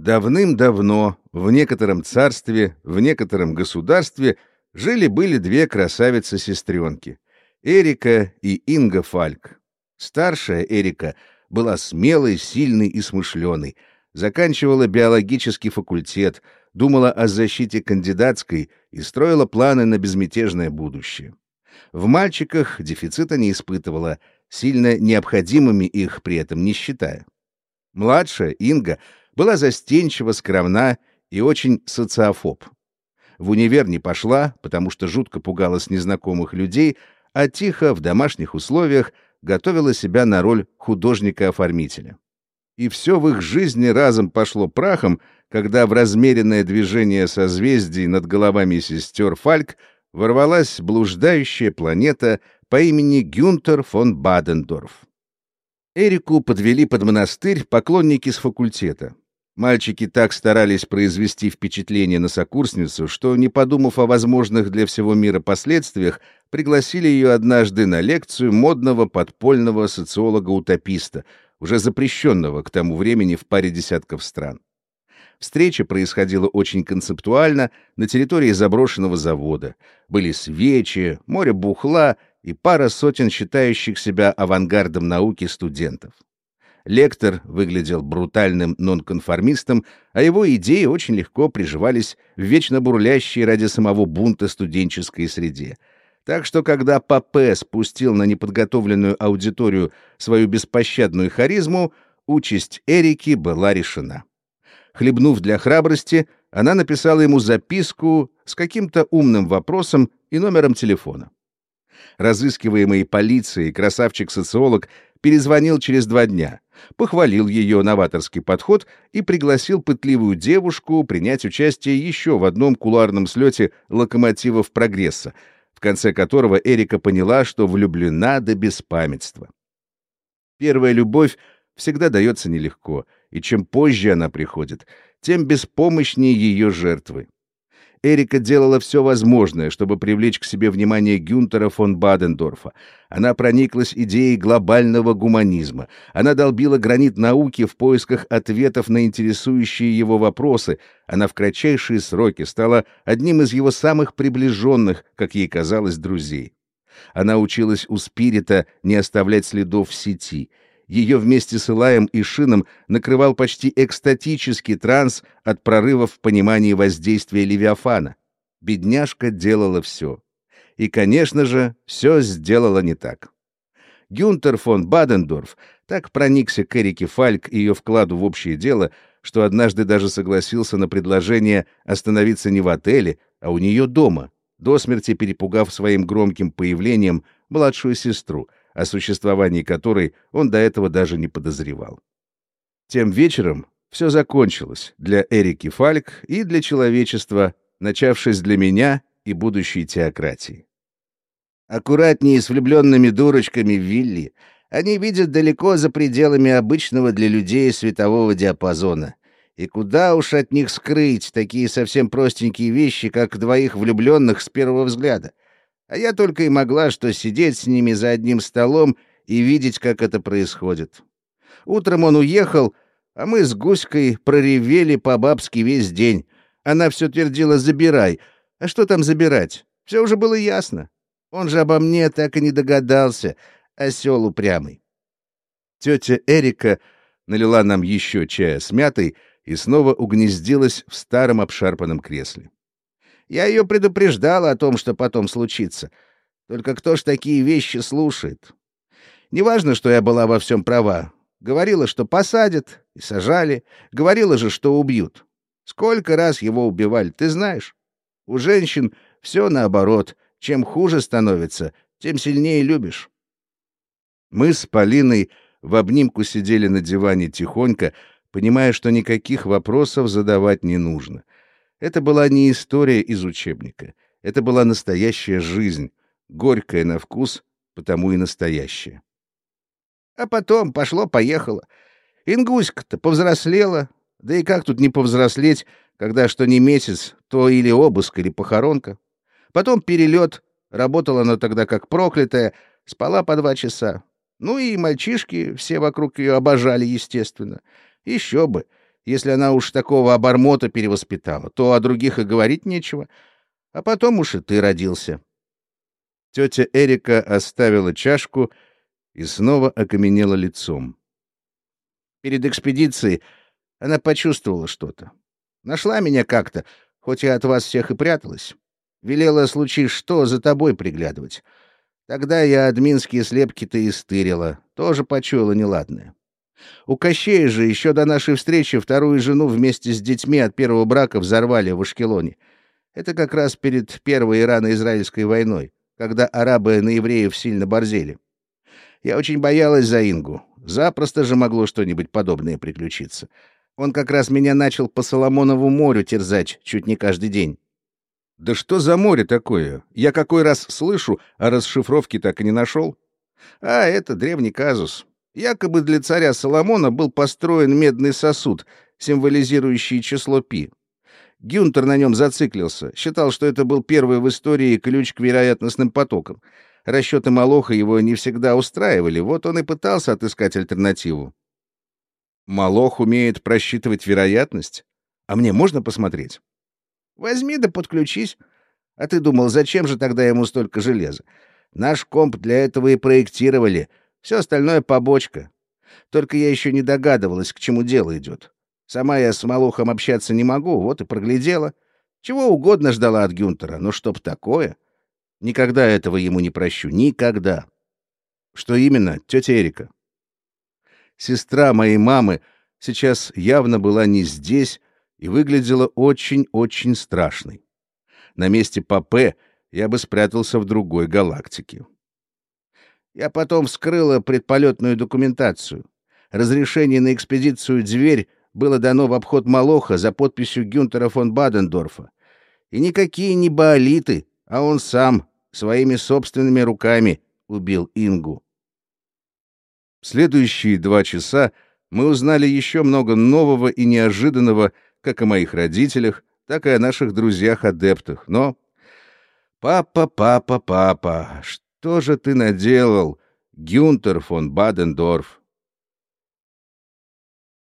Давным-давно в некотором царстве, в некотором государстве жили-были две красавицы-сестренки — Эрика и Инга Фальк. Старшая Эрика была смелой, сильной и смышленой, заканчивала биологический факультет, думала о защите кандидатской и строила планы на безмятежное будущее. В мальчиках дефицита не испытывала, сильно необходимыми их при этом не считая. Младшая, Инга, была застенчива, скромна и очень социофоб. В универ не пошла, потому что жутко пугалась незнакомых людей, а тихо, в домашних условиях, готовила себя на роль художника-оформителя. И все в их жизни разом пошло прахом, когда в размеренное движение созвездий над головами сестер Фальк ворвалась блуждающая планета по имени Гюнтер фон Бадендорф. Эрику подвели под монастырь поклонники с факультета. Мальчики так старались произвести впечатление на сокурсницу, что, не подумав о возможных для всего мира последствиях, пригласили ее однажды на лекцию модного подпольного социолога-утописта, уже запрещенного к тому времени в паре десятков стран. Встреча происходила очень концептуально на территории заброшенного завода. Были свечи, море бухла — и пара сотен считающих себя авангардом науки студентов. Лектор выглядел брутальным нонконформистом, а его идеи очень легко приживались в вечно бурлящей ради самого бунта студенческой среде. Так что, когда Папе спустил на неподготовленную аудиторию свою беспощадную харизму, участь Эрики была решена. Хлебнув для храбрости, она написала ему записку с каким-то умным вопросом и номером телефона. Разыскиваемый полицией красавчик-социолог перезвонил через два дня, похвалил ее новаторский подход и пригласил пытливую девушку принять участие еще в одном кулуарном слете локомотивов прогресса, в конце которого Эрика поняла, что влюблена до беспамятства. Первая любовь всегда дается нелегко, и чем позже она приходит, тем беспомощнее ее жертвы. Эрика делала все возможное, чтобы привлечь к себе внимание Гюнтера фон Бадендорфа. Она прониклась идеей глобального гуманизма. Она долбила гранит науки в поисках ответов на интересующие его вопросы. Она в кратчайшие сроки стала одним из его самых приближенных, как ей казалось, друзей. Она училась у Спирита не оставлять следов в сети — ее вместе с Илаем и Шином накрывал почти экстатический транс от прорывов в понимании воздействия Левиафана. Бедняжка делала все. И, конечно же, все сделала не так. Гюнтер фон Бадендорф так проникся к Эрике Фальк и ее вкладу в общее дело, что однажды даже согласился на предложение остановиться не в отеле, а у нее дома, до смерти перепугав своим громким появлением младшую сестру — о существовании которой он до этого даже не подозревал. Тем вечером все закончилось для Эрики Фальк и для человечества, начавшись для меня и будущей теократии. Аккуратнее с влюбленными дурочками Вилли. Они видят далеко за пределами обычного для людей светового диапазона. И куда уж от них скрыть такие совсем простенькие вещи, как двоих влюбленных с первого взгляда — а я только и могла что сидеть с ними за одним столом и видеть, как это происходит. Утром он уехал, а мы с Гуськой проревели по-бабски весь день. Она все твердила «забирай». А что там забирать? Все уже было ясно. Он же обо мне так и не догадался, осел упрямый. Тетя Эрика налила нам еще чая с мятой и снова угнездилась в старом обшарпанном кресле. Я ее предупреждала о том, что потом случится. Только кто ж такие вещи слушает? Неважно, что я была во всем права. Говорила, что посадят и сажали. Говорила же, что убьют. Сколько раз его убивали, ты знаешь? У женщин все наоборот. Чем хуже становится, тем сильнее любишь. Мы с Полиной в обнимку сидели на диване тихонько, понимая, что никаких вопросов задавать не нужно. Это была не история из учебника. Это была настоящая жизнь, горькая на вкус, потому и настоящая. А потом пошло-поехало. Ингуська-то повзрослела. Да и как тут не повзрослеть, когда что не месяц, то или обыск, или похоронка. Потом перелет. Работала она тогда как проклятая, спала по два часа. Ну и мальчишки все вокруг ее обожали, естественно. Еще бы. Если она уж такого обормота перевоспитала, то о других и говорить нечего. А потом уж и ты родился. Тетя Эрика оставила чашку и снова окаменела лицом. Перед экспедицией она почувствовала что-то. Нашла меня как-то, хоть я от вас всех и пряталась. Велела, случись что, за тобой приглядывать. Тогда я админские слепки-то и стырила, тоже почуяла неладное. У Кощея же еще до нашей встречи вторую жену вместе с детьми от первого брака взорвали в Ашкелоне. Это как раз перед первой ирано-израильской войной, когда арабы на евреев сильно борзели. Я очень боялась за Ингу. Запросто же могло что-нибудь подобное приключиться. Он как раз меня начал по Соломонову морю терзать чуть не каждый день. Да что за море такое? Я какой раз слышу, а расшифровки так и не нашел. А, это древний казус. Якобы для царя Соломона был построен медный сосуд, символизирующий число пи. Гюнтер на нем зациклился, считал, что это был первый в истории ключ к вероятностным потокам. Расчеты Малоха его не всегда устраивали, вот он и пытался отыскать альтернативу. Малох умеет просчитывать вероятность? А мне можно посмотреть? Возьми да подключись. А ты думал, зачем же тогда ему столько железа? Наш комп для этого и проектировали. Все остальное побочка. Только я еще не догадывалась, к чему дело идет. Сама я с Малохом общаться не могу, вот и проглядела. Чего угодно ждала от Гюнтера, но чтоб такое... Никогда этого ему не прощу. Никогда. Что именно, тетя Эрика? Сестра моей мамы сейчас явно была не здесь и выглядела очень-очень страшной. На месте Папе я бы спрятался в другой галактике. Я потом вскрыла предполетную документацию. Разрешение на экспедицию «Дверь» было дано в обход Малоха за подписью Гюнтера фон Бадендорфа. И никакие не баолиты, а он сам, своими собственными руками, убил Ингу. В следующие два часа мы узнали еще много нового и неожиданного как о моих родителях, так и о наших друзьях-адептах. Но... Папа, папа, папа, что же ты наделал, Гюнтер фон Бадендорф?